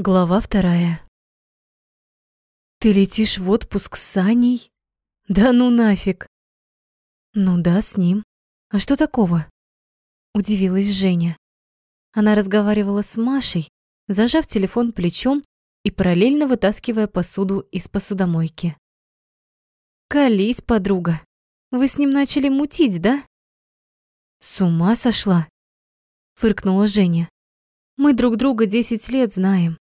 Глава вторая. Ты летишь в отпуск с Саней? Да ну нафиг. Ну да, с ним. А что такого? Удивилась Женя. Она разговаривала с Машей, зажав телефон плечом и параллельно вытаскивая посуду из посудомойки. Колись, подруга. Вы с ним начали мутить, да? С ума сошла? Фыркнула Женя. Мы друг друга десять лет знаем.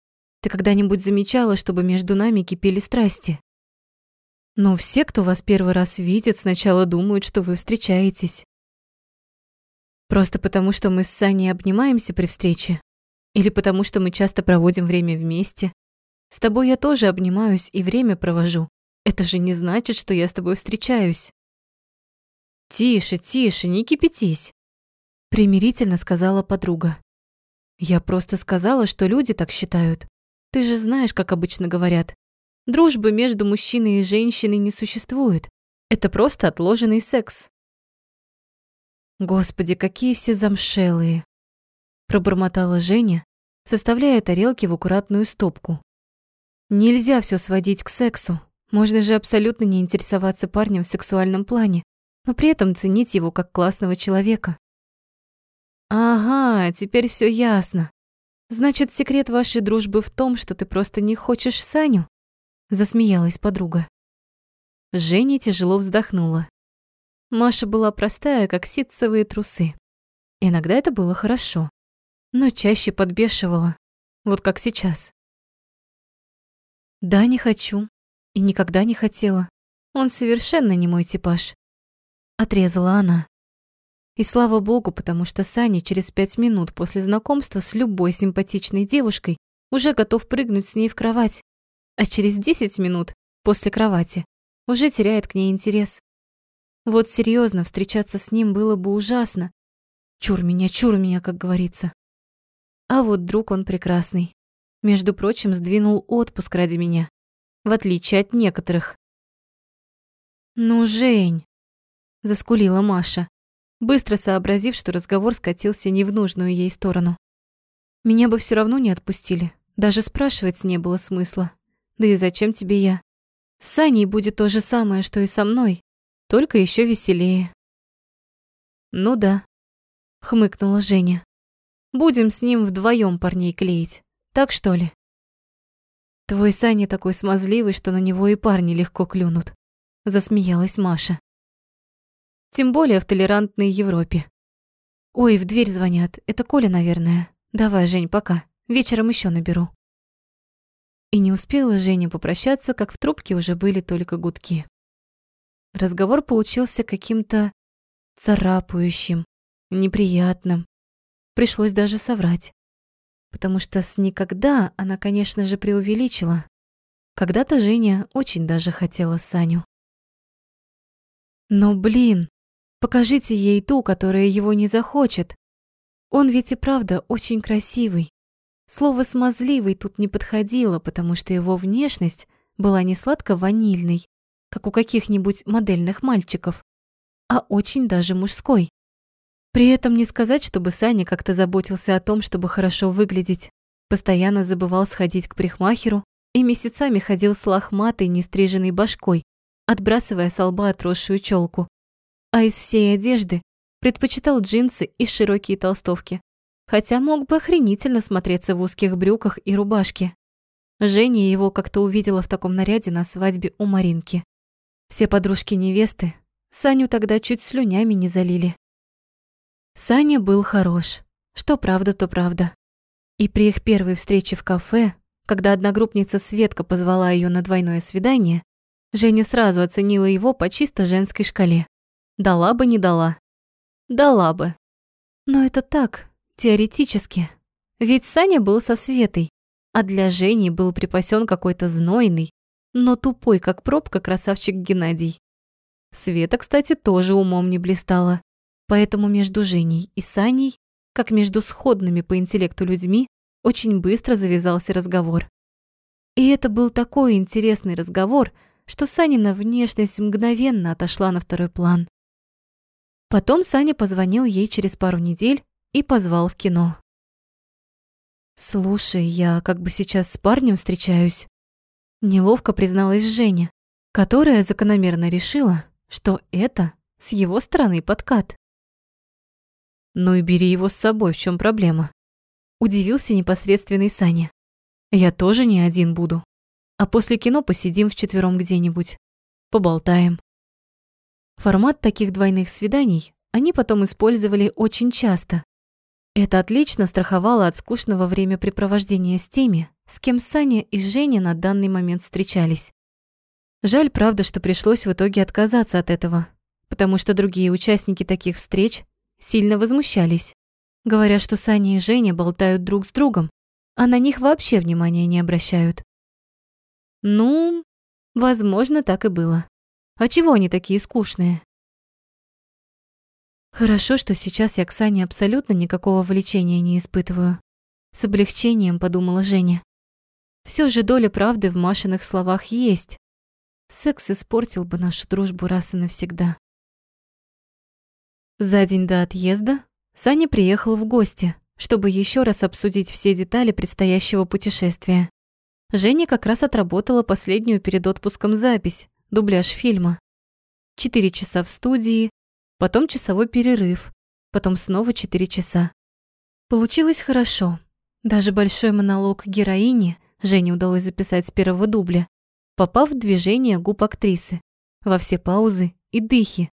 Ты когда-нибудь замечала, чтобы между нами кипели страсти? Но все, кто вас первый раз видит, сначала думают, что вы встречаетесь. Просто потому, что мы с Саней обнимаемся при встрече? Или потому, что мы часто проводим время вместе? С тобой я тоже обнимаюсь и время провожу. Это же не значит, что я с тобой встречаюсь. Тише, тише, не кипятись, примирительно сказала подруга. Я просто сказала, что люди так считают. Ты же знаешь, как обычно говорят. Дружбы между мужчиной и женщиной не существует. Это просто отложенный секс. Господи, какие все замшелые. Пробормотала Женя, составляя тарелки в аккуратную стопку. Нельзя все сводить к сексу. Можно же абсолютно не интересоваться парнем в сексуальном плане, но при этом ценить его как классного человека. Ага, теперь все ясно. Значит, секрет вашей дружбы в том, что ты просто не хочешь Саню? Засмеялась подруга. Женя тяжело вздохнула. Маша была простая, как ситцевые трусы. Иногда это было хорошо, но чаще подбешивала, вот как сейчас. Да, не хочу. И никогда не хотела. Он совершенно не мой типаж. Отрезала она. И слава богу, потому что Саня через пять минут после знакомства с любой симпатичной девушкой уже готов прыгнуть с ней в кровать, а через десять минут после кровати уже теряет к ней интерес. Вот серьезно встречаться с ним было бы ужасно. Чур меня, чур меня, как говорится. А вот друг он прекрасный. Между прочим, сдвинул отпуск ради меня, в отличие от некоторых. «Ну, Жень!» – заскулила Маша быстро сообразив, что разговор скатился не в нужную ей сторону. Меня бы все равно не отпустили, даже спрашивать не было смысла. Да и зачем тебе я? С Саней будет то же самое, что и со мной, только еще веселее. Ну да, хмыкнула Женя. Будем с ним вдвоем парней клеить, так что ли? Твой Саня такой смазливый, что на него и парни легко клюнут, засмеялась Маша. Тем более в толерантной Европе. Ой, в дверь звонят. Это Коля, наверное. Давай, Жень, пока. Вечером еще наберу. И не успела Женя попрощаться, как в трубке уже были только гудки. Разговор получился каким-то царапающим, неприятным. Пришлось даже соврать. Потому что с никогда она, конечно же, преувеличила. Когда-то Женя очень даже хотела Саню. Но, блин, Покажите ей ту, которая его не захочет. Он ведь и правда очень красивый. Слово «смазливый» тут не подходило, потому что его внешность была не сладко-ванильной, как у каких-нибудь модельных мальчиков, а очень даже мужской. При этом не сказать, чтобы Саня как-то заботился о том, чтобы хорошо выглядеть. Постоянно забывал сходить к парикмахеру и месяцами ходил с лохматой, нестриженной башкой, отбрасывая с лба отросшую челку а из всей одежды предпочитал джинсы и широкие толстовки, хотя мог бы охренительно смотреться в узких брюках и рубашке. Женя его как-то увидела в таком наряде на свадьбе у Маринки. Все подружки невесты Саню тогда чуть слюнями не залили. Саня был хорош, что правда, то правда. И при их первой встрече в кафе, когда одногруппница Светка позвала ее на двойное свидание, Женя сразу оценила его по чисто женской шкале. Дала бы, не дала. Дала бы. Но это так, теоретически. Ведь Саня был со Светой, а для Жени был припасен какой-то знойный, но тупой, как пробка, красавчик Геннадий. Света, кстати, тоже умом не блистала. Поэтому между Женей и Саней, как между сходными по интеллекту людьми, очень быстро завязался разговор. И это был такой интересный разговор, что Санина внешность мгновенно отошла на второй план. Потом Саня позвонил ей через пару недель и позвал в кино. Слушай, я как бы сейчас с парнем встречаюсь. Неловко призналась Женя, которая закономерно решила, что это с его стороны подкат. Ну и бери его с собой, в чем проблема? Удивился непосредственный Саня. Я тоже не один буду. А после кино посидим вчетвером где-нибудь. Поболтаем. Формат таких двойных свиданий они потом использовали очень часто. Это отлично страховало от скучного времяпрепровождения с теми, с кем Саня и Женя на данный момент встречались. Жаль, правда, что пришлось в итоге отказаться от этого, потому что другие участники таких встреч сильно возмущались, говоря, что Саня и Женя болтают друг с другом, а на них вообще внимания не обращают. Ну, возможно, так и было. А чего они такие скучные? Хорошо, что сейчас я к Сане абсолютно никакого влечения не испытываю. С облегчением подумала Женя. Все же доля правды в Машиных словах есть. Секс испортил бы нашу дружбу раз и навсегда. За день до отъезда Саня приехал в гости, чтобы еще раз обсудить все детали предстоящего путешествия. Женя как раз отработала последнюю перед отпуском запись, дубляж фильма. Четыре часа в студии, потом часовой перерыв, потом снова четыре часа. Получилось хорошо. Даже большой монолог героини Жене удалось записать с первого дубля, попав в движение губ актрисы, во все паузы и дыхи,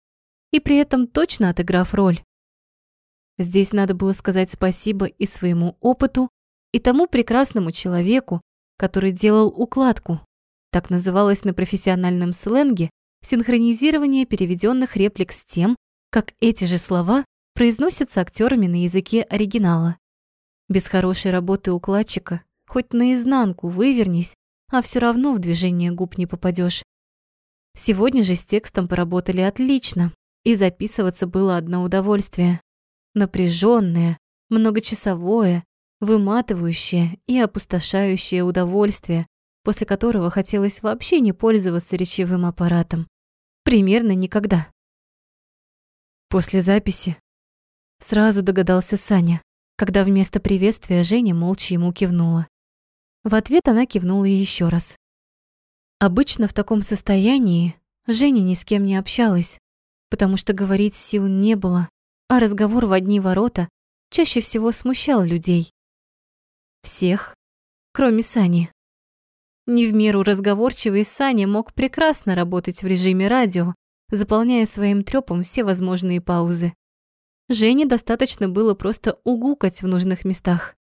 и при этом точно отыграв роль. Здесь надо было сказать спасибо и своему опыту, и тому прекрасному человеку, который делал укладку, так называлось на профессиональном сленге синхронизирование переведенных реплик с тем, как эти же слова произносятся актерами на языке оригинала. Без хорошей работы укладчика хоть наизнанку вывернись, а все равно в движение губ не попадешь. Сегодня же с текстом поработали отлично, и записываться было одно удовольствие. Напряженное, многочасовое, выматывающее и опустошающее удовольствие, после которого хотелось вообще не пользоваться речевым аппаратом. Примерно никогда. После записи сразу догадался Саня, когда вместо приветствия Женя молча ему кивнула. В ответ она кивнула еще раз. Обычно в таком состоянии Женя ни с кем не общалась, потому что говорить сил не было, а разговор в одни ворота чаще всего смущал людей. Всех, кроме Сани. Не в меру разговорчивый Саня мог прекрасно работать в режиме радио, заполняя своим трёпом все возможные паузы. Жене достаточно было просто угукать в нужных местах.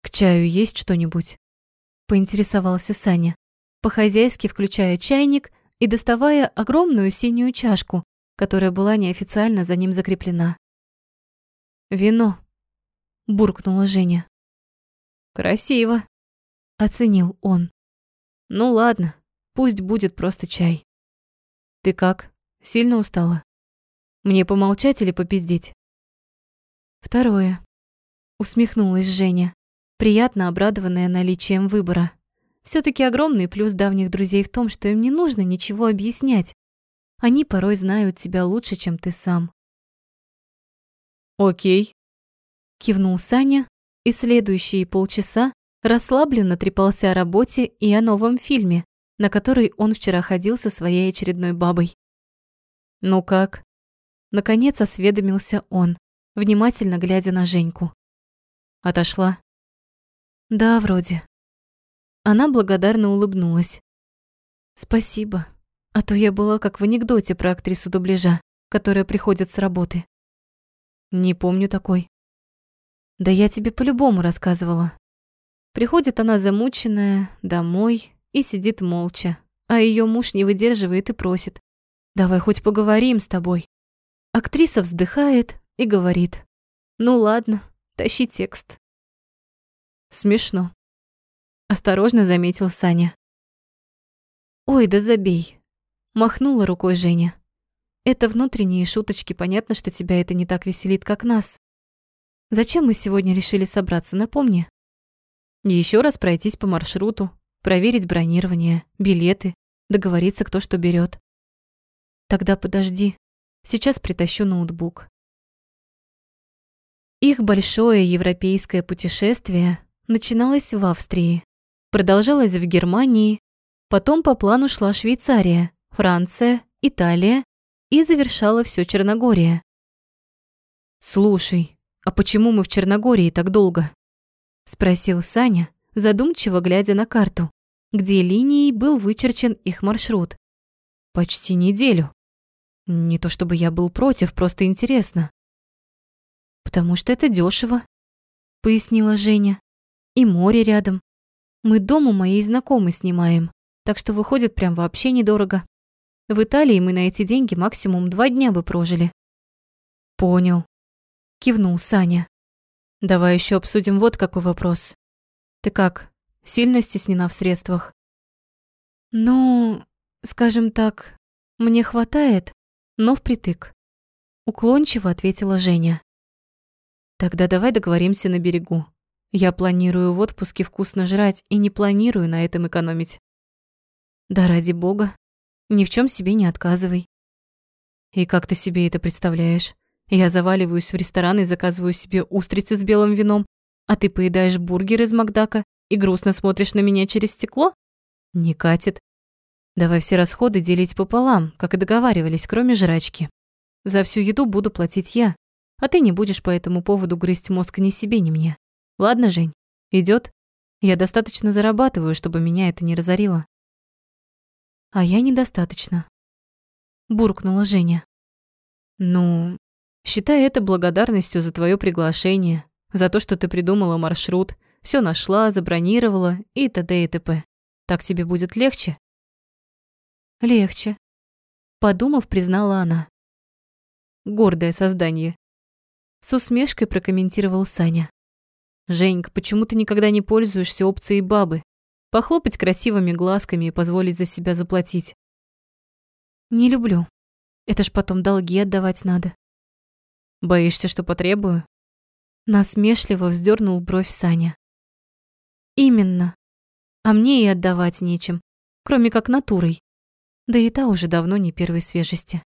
«К чаю есть что-нибудь?» – поинтересовался Саня, по-хозяйски включая чайник и доставая огромную синюю чашку, которая была неофициально за ним закреплена. «Вино», – буркнула Женя. «Красиво», оценил он. Ну ладно, пусть будет просто чай. Ты как? Сильно устала? Мне помолчать или попиздеть? Второе. Усмехнулась Женя, приятно обрадованная наличием выбора. все таки огромный плюс давних друзей в том, что им не нужно ничего объяснять. Они порой знают тебя лучше, чем ты сам. «Окей», – кивнул Саня, и следующие полчаса расслабленно трепался о работе и о новом фильме, на который он вчера ходил со своей очередной бабой. «Ну как?» Наконец осведомился он, внимательно глядя на Женьку. «Отошла?» «Да, вроде». Она благодарно улыбнулась. «Спасибо, а то я была как в анекдоте про актрису дубляжа, которая приходит с работы». «Не помню такой». «Да я тебе по-любому рассказывала. Приходит она замученная домой и сидит молча, а ее муж не выдерживает и просит. «Давай хоть поговорим с тобой». Актриса вздыхает и говорит. «Ну ладно, тащи текст». Смешно. Осторожно заметил Саня. «Ой, да забей», – махнула рукой Женя. «Это внутренние шуточки, понятно, что тебя это не так веселит, как нас. Зачем мы сегодня решили собраться, напомни?» Еще раз пройтись по маршруту, проверить бронирование, билеты, договориться, кто что берет. Тогда подожди. Сейчас притащу ноутбук. Их большое европейское путешествие начиналось в Австрии, продолжалось в Германии, потом по плану шла Швейцария, Франция, Италия и завершала все Черногория. «Слушай, а почему мы в Черногории так долго?» – спросил Саня, задумчиво глядя на карту, где линией был вычерчен их маршрут. «Почти неделю. Не то чтобы я был против, просто интересно». «Потому что это дешево», – пояснила Женя. «И море рядом. Мы дом у моей знакомой снимаем, так что выходит прям вообще недорого. В Италии мы на эти деньги максимум два дня бы прожили». «Понял», кивнул Саня. Давай еще обсудим вот какой вопрос. Ты как, сильно стеснена в средствах? Ну, скажем так, мне хватает, но впритык. Уклончиво ответила Женя. Тогда давай договоримся на берегу. Я планирую в отпуске вкусно жрать и не планирую на этом экономить. Да ради бога, ни в чем себе не отказывай. И как ты себе это представляешь? Я заваливаюсь в ресторан и заказываю себе устрицы с белым вином, а ты поедаешь бургер из Макдака и грустно смотришь на меня через стекло? Не катит. Давай все расходы делить пополам, как и договаривались, кроме жрачки. За всю еду буду платить я, а ты не будешь по этому поводу грызть мозг ни себе, ни мне. Ладно, Жень, идет. Я достаточно зарабатываю, чтобы меня это не разорило. А я недостаточно. Буркнула Женя. Ну, Считай это благодарностью за твое приглашение, за то, что ты придумала маршрут, все нашла, забронировала и т.д. и т.п. Так тебе будет легче? Легче. Подумав, признала она. Гордое создание. С усмешкой прокомментировал Саня. «Женька, почему ты никогда не пользуешься опцией бабы? Похлопать красивыми глазками и позволить за себя заплатить?» «Не люблю. Это ж потом долги отдавать надо. Боишься, что потребую? Насмешливо вздернул бровь Саня. Именно. А мне и отдавать нечем, кроме как натурой. Да и та уже давно не первой свежести.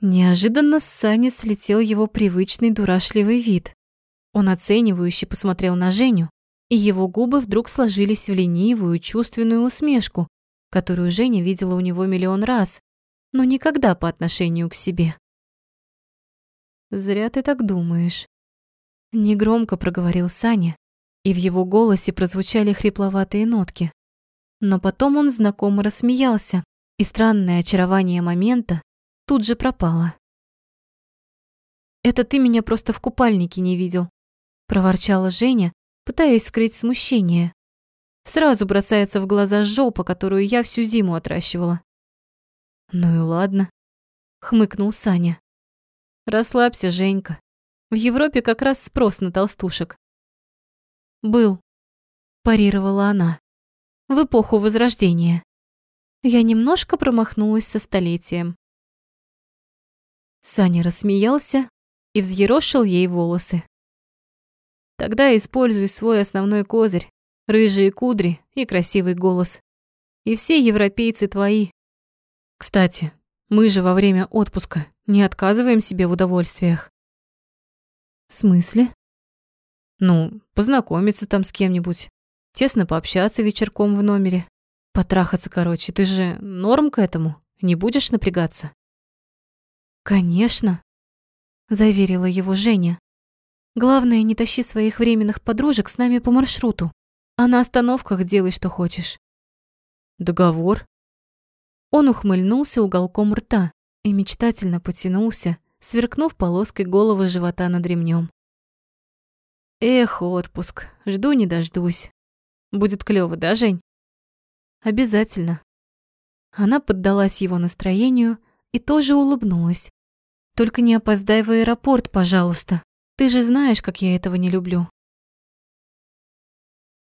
Неожиданно с Сани слетел его привычный дурашливый вид. Он оценивающе посмотрел на Женю, и его губы вдруг сложились в ленивую, чувственную усмешку, которую Женя видела у него миллион раз, но никогда по отношению к себе. Зря ты так думаешь. Негромко проговорил Саня, и в его голосе прозвучали хрипловатые нотки. Но потом он знакомо рассмеялся, и странное очарование момента тут же пропало. «Это ты меня просто в купальнике не видел», – проворчала Женя, пытаясь скрыть смущение. Сразу бросается в глаза жопа, которую я всю зиму отращивала. «Ну и ладно», – хмыкнул Саня. Расслабься, Женька. В Европе как раз спрос на толстушек. Был, парировала она. В эпоху Возрождения. Я немножко промахнулась со столетием. Саня рассмеялся и взъерошил ей волосы. Тогда используй свой основной козырь, рыжие кудри и красивый голос. И все европейцы твои. Кстати, мы же во время отпуска не отказываем себе в удовольствиях. В смысле? Ну, познакомиться там с кем-нибудь, тесно пообщаться вечерком в номере, потрахаться, короче. Ты же норм к этому, не будешь напрягаться? Конечно, заверила его Женя. Главное, не тащи своих временных подружек с нами по маршруту, а на остановках делай, что хочешь. Договор, он ухмыльнулся уголком рта и мечтательно потянулся, сверкнув полоской головы живота над ремнем. Эх, отпуск, жду не дождусь. Будет клёво, да, Жень? Обязательно. Она поддалась его настроению и тоже улыбнулась. Только не опоздай в аэропорт, пожалуйста. Ты же знаешь, как я этого не люблю.